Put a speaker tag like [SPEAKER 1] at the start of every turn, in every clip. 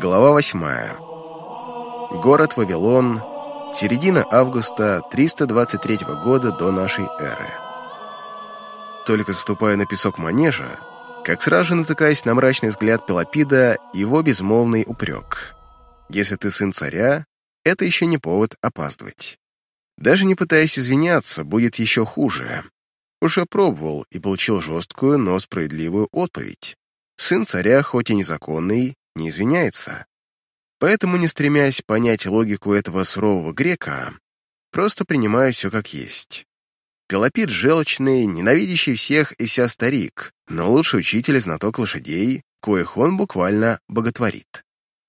[SPEAKER 1] Глава восьмая. Город Вавилон. Середина августа 323 года до нашей эры. Только ступая на песок манежа, как сразу же натыкаясь на мрачный взгляд Пелопида, его безмолвный упрек. Если ты сын царя, это еще не повод опаздывать. Даже не пытаясь извиняться, будет еще хуже. Уже пробовал и получил жесткую, но справедливую отповедь. Сын царя, хоть и незаконный, не извиняется. Поэтому, не стремясь понять логику этого сурового грека, просто принимаю все как есть. Пелопит желчный, ненавидящий всех и вся старик, но лучший учитель и знаток лошадей, коих он буквально боготворит.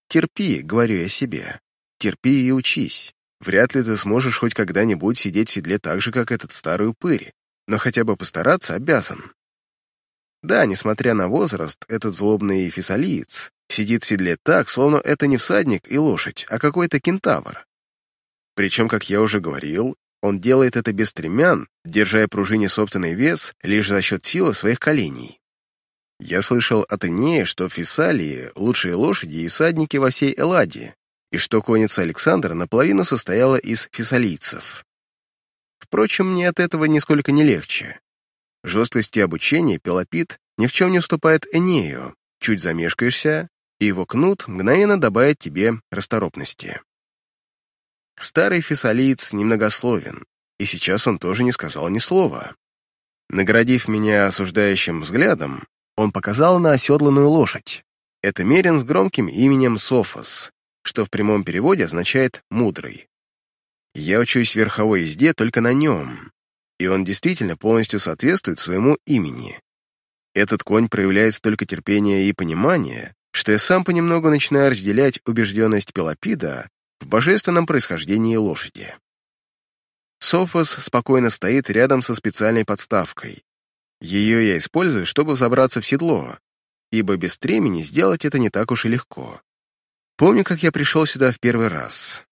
[SPEAKER 1] Терпи, говорю я себе, терпи и учись. Вряд ли ты сможешь хоть когда-нибудь сидеть в седле так же, как этот старый упырь, но хотя бы постараться обязан. Да, несмотря на возраст, этот злобный фессалиец сидит в седле так, словно это не всадник и лошадь, а какой-то кентавр. Причем, как я уже говорил, он делает это без стремян, держа пружине собственный вес лишь за счет силы своих коленей. Я слышал от Инея, что в Фессалии лучшие лошади и всадники во всей Элладе, и что конница Александра наполовину состояла из фессалийцев. Впрочем, мне от этого нисколько не легче. Жесткости обучения Пелопит ни в чем не уступает Энею. Чуть замешкаешься, и его кнут мгновенно добавит тебе расторопности. Старый фессалиец немногословен, и сейчас он тоже не сказал ни слова. Наградив меня осуждающим взглядом, он показал на оседланную лошадь. Это Мерин с громким именем Софос, что в прямом переводе означает «мудрый». Я учусь верховой езде только на нем, и он действительно полностью соответствует своему имени. Этот конь проявляет столько терпения и понимания, что я сам понемногу начинаю разделять убежденность Пелопида в божественном происхождении лошади. Софос спокойно стоит рядом со специальной подставкой. Ее я использую, чтобы забраться в седло, ибо без стремени сделать это не так уж и легко. Помню, как я пришел сюда в первый раз.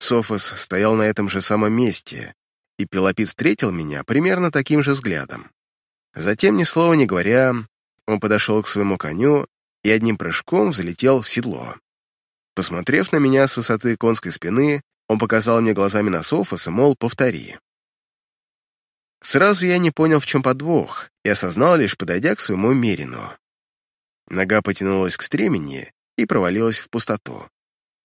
[SPEAKER 1] Софос стоял на этом же самом месте, и Пелопит встретил меня примерно таким же взглядом. Затем, ни слова не говоря, он подошел к своему коню и одним прыжком взлетел в седло. Посмотрев на меня с высоты конской спины, он показал мне глазами на Софоса, мол, повтори. Сразу я не понял, в чем подвох, и осознал лишь, подойдя к своему мерину. Нога потянулась к стремени и провалилась в пустоту.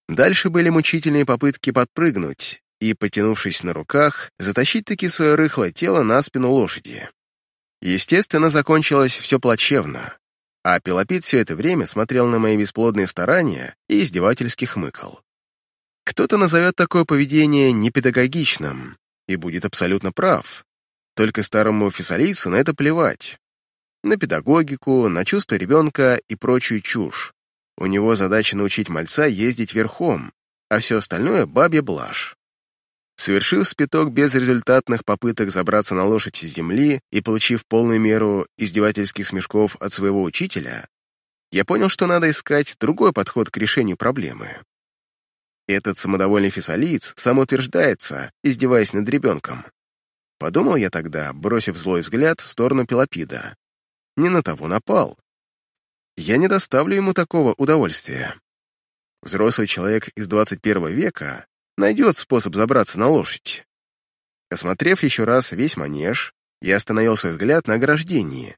[SPEAKER 1] Дальше были мучительные попытки подпрыгнуть и, потянувшись на руках, затащить-таки свое рыхлое тело на спину лошади. Естественно, закончилось все плачевно, а Пелопит все это время смотрел на мои бесплодные старания и издевательски хмыкал. Кто-то назовет такое поведение непедагогичным и будет абсолютно прав. Только старому фессалийцу на это плевать. На педагогику, на чувство ребенка и прочую чушь. У него задача научить мальца ездить верхом, а все остальное — бабья блажь. Совершив спиток безрезультатных попыток забраться на лошадь с земли и получив полную меру издевательских смешков от своего учителя, я понял, что надо искать другой подход к решению проблемы. Этот самодовольный фессалиец самоутверждается, издеваясь над ребенком. Подумал я тогда, бросив злой взгляд в сторону Пелопида. Не на того напал. Я не доставлю ему такого удовольствия. Взрослый человек из 21 века найдет способ забраться на лошадь. Осмотрев еще раз весь манеж, я остановил свой взгляд на ограждении.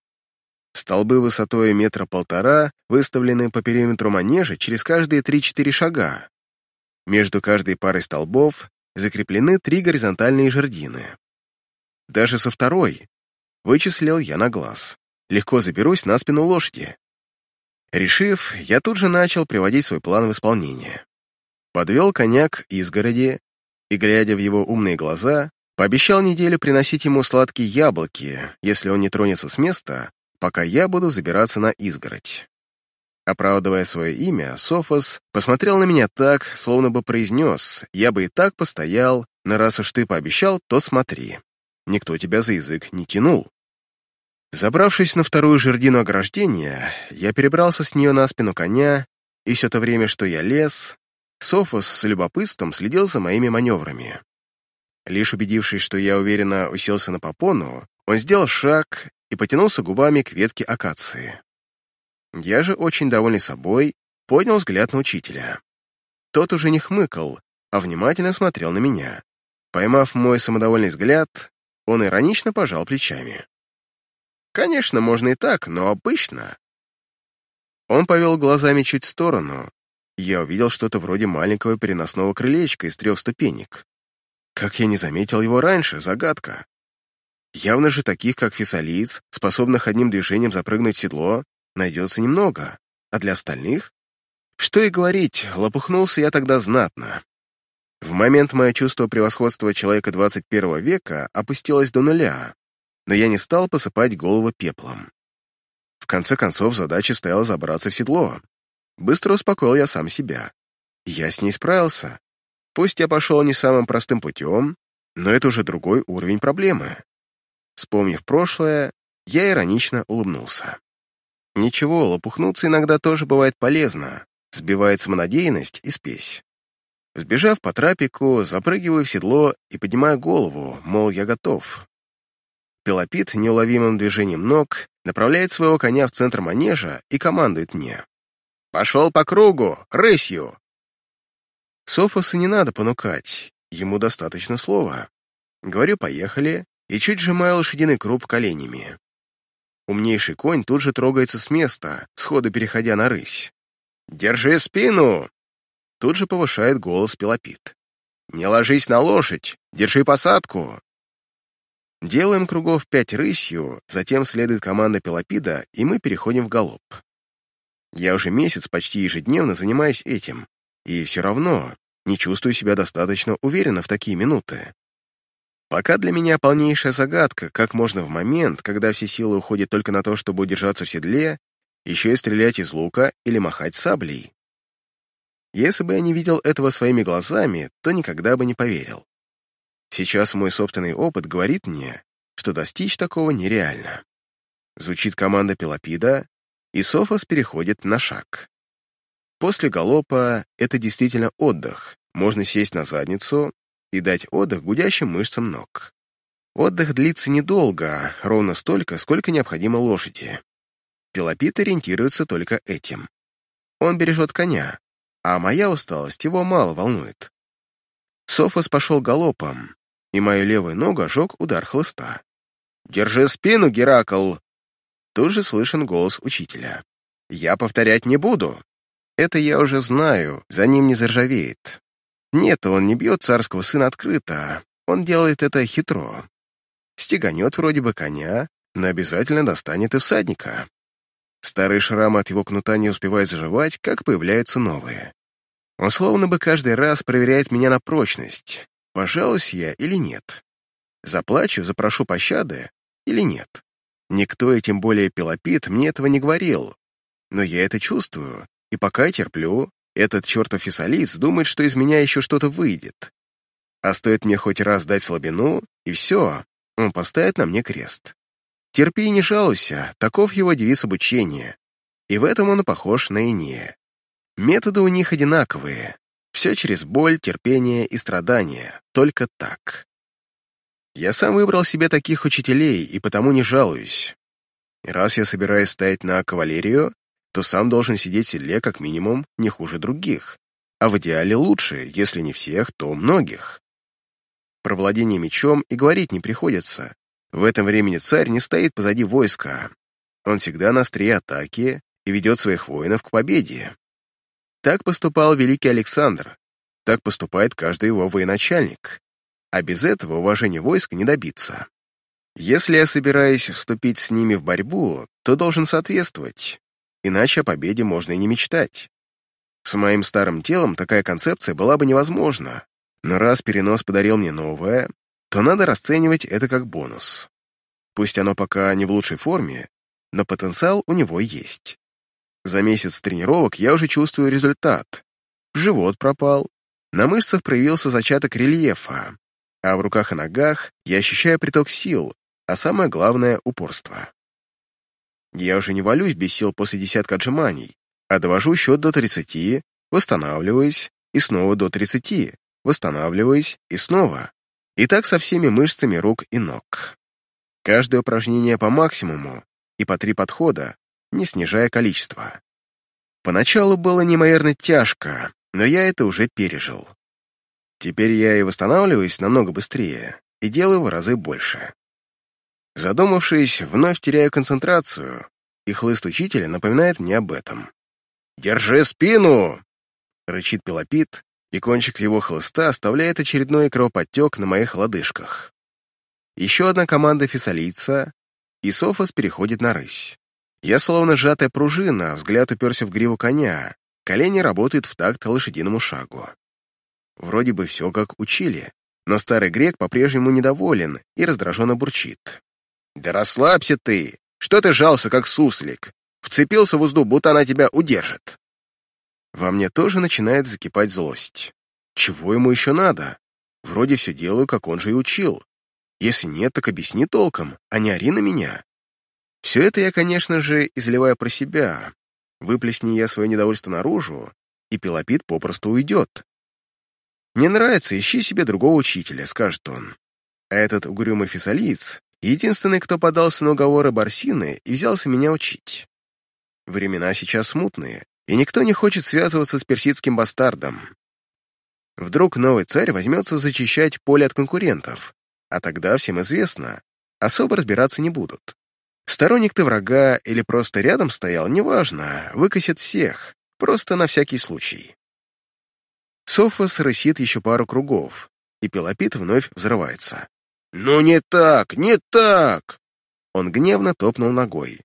[SPEAKER 1] Столбы высотой метра полтора выставлены по периметру манежа через каждые 3-4 шага. Между каждой парой столбов закреплены три горизонтальные жердины. Даже со второй, вычислил я на глаз, легко заберусь на спину лошади. Решив, я тут же начал приводить свой план в исполнение. Подвел коня к изгороди и, глядя в его умные глаза, пообещал неделю приносить ему сладкие яблоки, если он не тронется с места, пока я буду забираться на изгородь. Оправдывая свое имя, Софос посмотрел на меня так, словно бы произнес, «Я бы и так постоял, но раз уж ты пообещал, то смотри. Никто тебя за язык не тянул». Забравшись на вторую жердину ограждения, я перебрался с нее на спину коня, и все то время, что я лез, Софос с любопытством следил за моими маневрами. Лишь убедившись, что я уверенно уселся на попону, он сделал шаг и потянулся губами к ветке акации. Я же, очень довольный собой, поднял взгляд на учителя. Тот уже не хмыкал, а внимательно смотрел на меня. Поймав мой самодовольный взгляд, он иронично пожал плечами. «Конечно, можно и так, но обычно...» Он повел глазами чуть в сторону. Я увидел что-то вроде маленького переносного крылечка из трех ступенек. Как я не заметил его раньше, загадка. Явно же таких, как фессалиец, способных одним движением запрыгнуть в седло, найдется немного, а для остальных? Что и говорить, лопухнулся я тогда знатно. В момент мое чувство превосходства человека 21 века опустилось до нуля, но я не стал посыпать голову пеплом. В конце концов, задача стояла забраться в седло. Быстро успокоил я сам себя. Я с ней справился. Пусть я пошел не самым простым путем, но это уже другой уровень проблемы. Вспомнив прошлое, я иронично улыбнулся. Ничего, лопухнуться иногда тоже бывает полезно, сбивает самонадеянность и спесь. Сбежав по трапику, запрыгиваю в седло и поднимаю голову, мол, я готов. Пелопит неуловимым движением ног направляет своего коня в центр манежа и командует мне. «Пошел по кругу, рысью!» Софоса не надо понукать, ему достаточно слова. Говорю «поехали» и чуть сжимаю лошадиный круп коленями. Умнейший конь тут же трогается с места, сходу переходя на рысь. «Держи спину!» Тут же повышает голос Пелопит. «Не ложись на лошадь! Держи посадку!» Делаем кругов пять рысью, затем следует команда Пелопида, и мы переходим в галоп. Я уже месяц почти ежедневно занимаюсь этим, и все равно не чувствую себя достаточно уверенно в такие минуты. Пока для меня полнейшая загадка, как можно в момент, когда все силы уходят только на то, чтобы удержаться в седле, еще и стрелять из лука или махать саблей. Если бы я не видел этого своими глазами, то никогда бы не поверил. Сейчас мой собственный опыт говорит мне, что достичь такого нереально. Звучит команда Пелопида, и Софос переходит на шаг. После галопа это действительно отдых. Можно сесть на задницу и дать отдых гудящим мышцам ног. Отдых длится недолго, ровно столько, сколько необходимо лошади. Пелопит ориентируется только этим. Он бережет коня, а моя усталость его мало волнует. Софос пошел галопом, и мою левую ногу ожег удар хлыста. «Держи спину, Геракл!» Тут же слышен голос учителя. «Я повторять не буду. Это я уже знаю, за ним не заржавеет. Нет, он не бьет царского сына открыто, он делает это хитро. Стеганет вроде бы коня, но обязательно достанет и всадника. Старые шрамы от его кнута не успевают заживать, как появляются новые. Он словно бы каждый раз проверяет меня на прочность, пожалуюсь я или нет. Заплачу, запрошу пощады или нет. Никто, и тем более Пелопит, мне этого не говорил. Но я это чувствую, и пока я терплю, этот чертов фессалиц думает, что из меня еще что-то выйдет. А стоит мне хоть раз дать слабину, и все, он поставит на мне крест. Терпи и не жалуйся, таков его девиз обучения. И в этом он похож на Инея. Методы у них одинаковые. Все через боль, терпение и страдания. Только так. Я сам выбрал себе таких учителей и потому не жалуюсь. раз я собираюсь стоять на кавалерию, то сам должен сидеть в седле как минимум не хуже других, а в идеале лучше, если не всех, то многих. Про владение мечом и говорить не приходится. В этом времени царь не стоит позади войска. Он всегда на острие атаки и ведет своих воинов к победе. Так поступал великий Александр, так поступает каждый его военачальник, а без этого уважения войск не добиться. Если я собираюсь вступить с ними в борьбу, то должен соответствовать, иначе о победе можно и не мечтать. С моим старым телом такая концепция была бы невозможна, но раз перенос подарил мне новое, то надо расценивать это как бонус. Пусть оно пока не в лучшей форме, но потенциал у него есть. За месяц тренировок я уже чувствую результат. Живот пропал, на мышцах проявился зачаток рельефа, а в руках и ногах я ощущаю приток сил, а самое главное — упорство. Я уже не валюсь без сил после десятка отжиманий, а довожу счет до 30, восстанавливаюсь, и снова до 30, восстанавливаюсь, и снова. И так со всеми мышцами рук и ног. Каждое упражнение по максимуму и по три подхода, не снижая количество. Поначалу было неимоверно тяжко, но я это уже пережил. Теперь я и восстанавливаюсь намного быстрее, и делаю в разы больше. Задумавшись, вновь теряю концентрацию, и хлыст учителя напоминает мне об этом. «Держи спину!» — рычит Пелопит, и кончик его хлыста оставляет очередной кровоподтек на моих лодыжках. Еще одна команда фессалийца, и Софос переходит на рысь. Я словно сжатая пружина, взгляд уперся в гриву коня, колени работают в такт лошадиному шагу. Вроде бы все как учили, но старый грек по-прежнему недоволен и раздраженно бурчит. «Да расслабься ты! Что ты жался, как суслик? Вцепился в узду, будто она тебя удержит!» Во мне тоже начинает закипать злость. Чего ему еще надо? Вроде все делаю, как он же и учил. Если нет, так объясни толком, а не ори на меня. Все это я, конечно же, изливаю про себя. Выплесни я свое недовольство наружу, и Пелопит попросту уйдет. «Не нравится, ищи себе другого учителя», — скажет он. А этот угрюмый фессалиец — единственный, кто подался на уговоры Барсины и взялся меня учить. Времена сейчас смутные, и никто не хочет связываться с персидским бастардом. Вдруг новый царь возьмется зачищать поле от конкурентов, а тогда всем известно, особо разбираться не будут. Сторонник ты врага или просто рядом стоял, неважно, выкосит всех, просто на всякий случай. Софос рысит еще пару кругов, и Пелопит вновь взрывается. «Ну не так, не так!» Он гневно топнул ногой.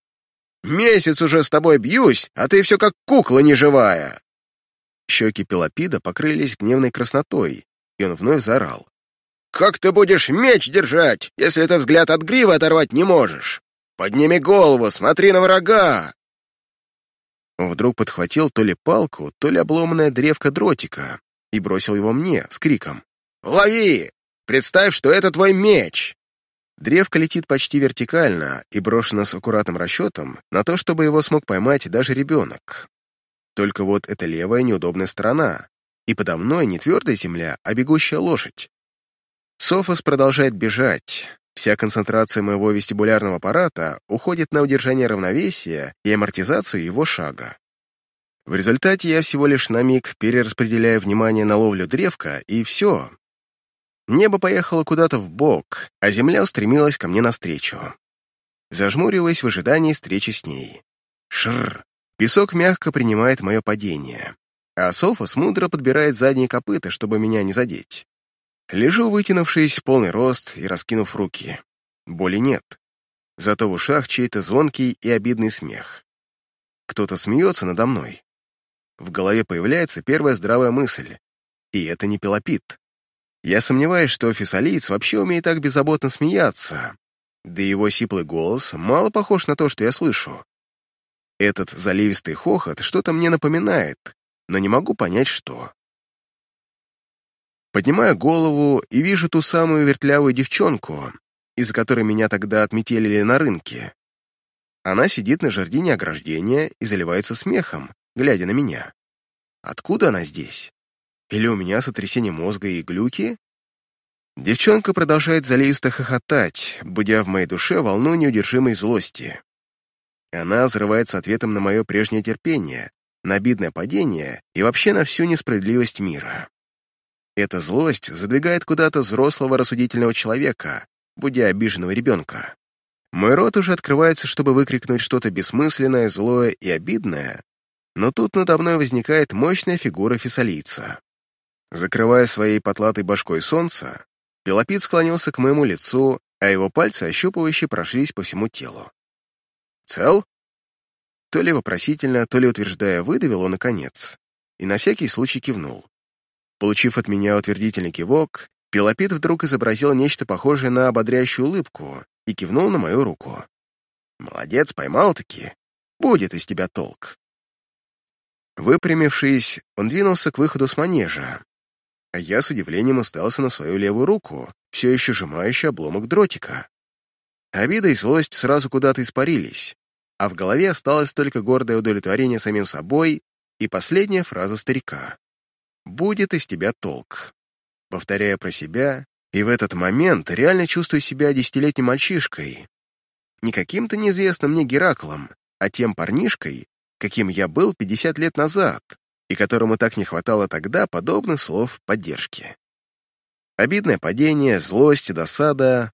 [SPEAKER 1] «Месяц уже с тобой бьюсь, а ты все как кукла неживая!» Щеки Пелопида покрылись гневной краснотой, и он вновь заорал. «Как ты будешь меч держать, если ты взгляд от гривы оторвать не можешь? Подними голову, смотри на врага!» Он вдруг подхватил то ли палку, то ли обломанная древко дротика и бросил его мне с криком. «Лови! Представь, что это твой меч!» Древко летит почти вертикально и брошено с аккуратным расчетом на то, чтобы его смог поймать даже ребенок. Только вот это левая неудобная сторона, и подо мной не твердая земля, а бегущая лошадь. Софос продолжает бежать. Вся концентрация моего вестибулярного аппарата уходит на удержание равновесия и амортизацию его шага. В результате я всего лишь на миг перераспределяю внимание на ловлю древка, и все. Небо поехало куда-то в бок, а земля устремилась ко мне навстречу. Зажмуриваясь в ожидании встречи с ней. Шррр. Песок мягко принимает мое падение, а Софос мудро подбирает задние копыта, чтобы меня не задеть. Лежу, вытянувшись, полный рост и раскинув руки. Боли нет. Зато в ушах чей-то звонкий и обидный смех. Кто-то смеется надо мной. В голове появляется первая здравая мысль. И это не пелопит. Я сомневаюсь, что фессалиец вообще умеет так беззаботно смеяться. Да его сиплый голос мало похож на то, что я слышу. Этот заливистый хохот что-то мне напоминает, но не могу понять, что. Поднимаю голову и вижу ту самую вертлявую девчонку, из-за которой меня тогда отметелили на рынке. Она сидит на жердине ограждения и заливается смехом, глядя на меня. Откуда она здесь? Или у меня сотрясение мозга и глюки? Девчонка продолжает заливисто хохотать, будя в моей душе волну неудержимой злости. Она взрывается ответом на мое прежнее терпение, на обидное падение и вообще на всю несправедливость мира. Эта злость задвигает куда-то взрослого рассудительного человека, будя обиженного ребенка. Мой рот уже открывается, чтобы выкрикнуть что-то бессмысленное, злое и обидное, но тут надо мной возникает мощная фигура фессалийца. Закрывая своей потлатой башкой солнце, Пелопит склонился к моему лицу, а его пальцы ощупывающие прошлись по всему телу. «Цел?» То ли вопросительно, то ли утверждая, выдавил он наконец, и на всякий случай кивнул. Получив от меня утвердительный кивок, Пелопит вдруг изобразил нечто похожее на ободряющую улыбку и кивнул на мою руку. «Молодец, поймал-таки. Будет из тебя толк». Выпрямившись, он двинулся к выходу с манежа, а я с удивлением устался на свою левую руку, все еще сжимающую обломок дротика. Обида и злость сразу куда-то испарились, а в голове осталось только гордое удовлетворение самим собой и последняя фраза старика. «Будет из тебя толк». Повторяя про себя, и в этот момент реально чувствую себя десятилетним мальчишкой. Не каким-то неизвестным мне Гераклом, а тем парнишкой, каким я был 50 лет назад, и которому так не хватало тогда подобных слов поддержки. Обидное падение, злость, досада,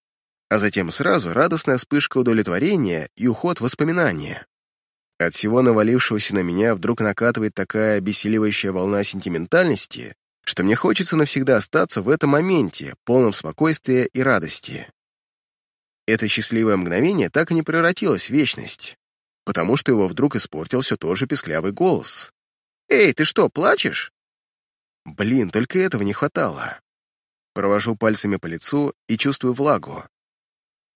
[SPEAKER 1] а затем сразу радостная вспышка удовлетворения и уход воспоминания. От всего навалившегося на меня вдруг накатывает такая беселивающая волна сентиментальности, что мне хочется навсегда остаться в этом моменте, полном спокойствия и радости. Это счастливое мгновение так и не превратилось в вечность, потому что его вдруг испортил все тот же песклявый голос. «Эй, ты что, плачешь?» Блин, только этого не хватало. Провожу пальцами по лицу и чувствую влагу.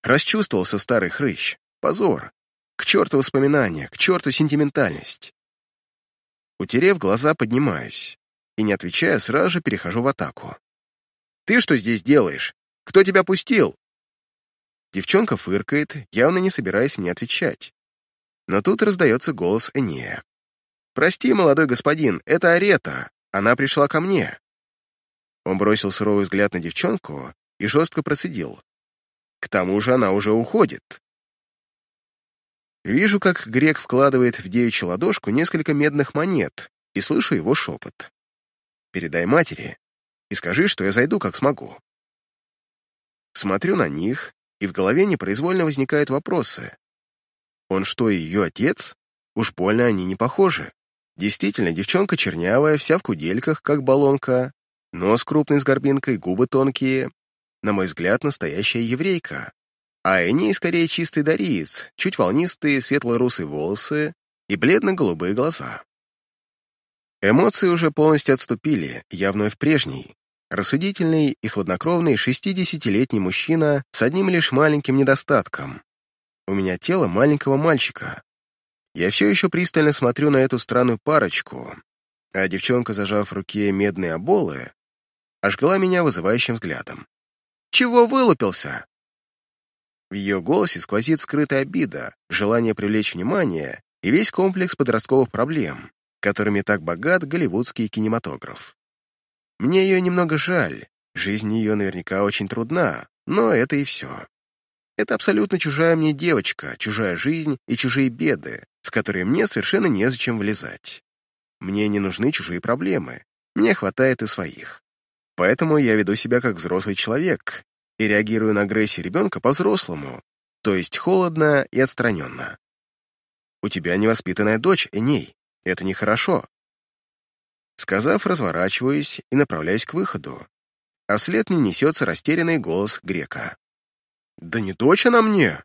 [SPEAKER 1] Расчувствовался старый хрыщ. Позор. К черту воспоминания, к черту сентиментальность. Утерев глаза, поднимаюсь и, не отвечая, сразу же перехожу в атаку. «Ты что здесь делаешь? Кто тебя пустил?» Девчонка фыркает, явно не собираясь мне отвечать. Но тут раздается голос Энея. «Прости, молодой господин, это Арета. Она пришла ко мне». Он бросил суровый взгляд на девчонку и жестко процедил. К тому же она уже уходит. Вижу, как грек вкладывает в девичью ладошку несколько медных монет и слышу его шепот. «Передай матери и скажи, что я зайду, как смогу». Смотрю на них, и в голове непроизвольно возникают вопросы. Он что, ее отец? Уж больно они не похожи. Действительно, девчонка чернявая, вся в кудельках, как баллонка, Нос крупный с горбинкой, губы тонкие. На мой взгляд, настоящая еврейка. А Эней скорее чистый дариец, чуть волнистые светло-русые волосы и бледно-голубые глаза. Эмоции уже полностью отступили, я вновь прежний. Рассудительный и хладнокровный шестидесятилетний мужчина с одним лишь маленьким недостатком. У меня тело маленького мальчика. Я все еще пристально смотрю на эту странную парочку, а девчонка, зажав в руке медные оболы, ожгла меня вызывающим взглядом. «Чего вылупился?» В ее голосе сквозит скрытая обида, желание привлечь внимание и весь комплекс подростковых проблем, которыми так богат голливудский кинематограф. Мне ее немного жаль, жизнь ее наверняка очень трудна, но это и все. Это абсолютно чужая мне девочка, чужая жизнь и чужие беды, в которые мне совершенно незачем влезать. Мне не нужны чужие проблемы, мне хватает и своих. Поэтому я веду себя как взрослый человек и реагирую на агрессию ребенка по-взрослому, то есть холодно и отстраненно. У тебя невоспитанная дочь, Эней, это нехорошо. Сказав, разворачиваюсь и направляюсь к выходу, а вслед мне несется растерянный голос грека. «Да не дочь она мне!»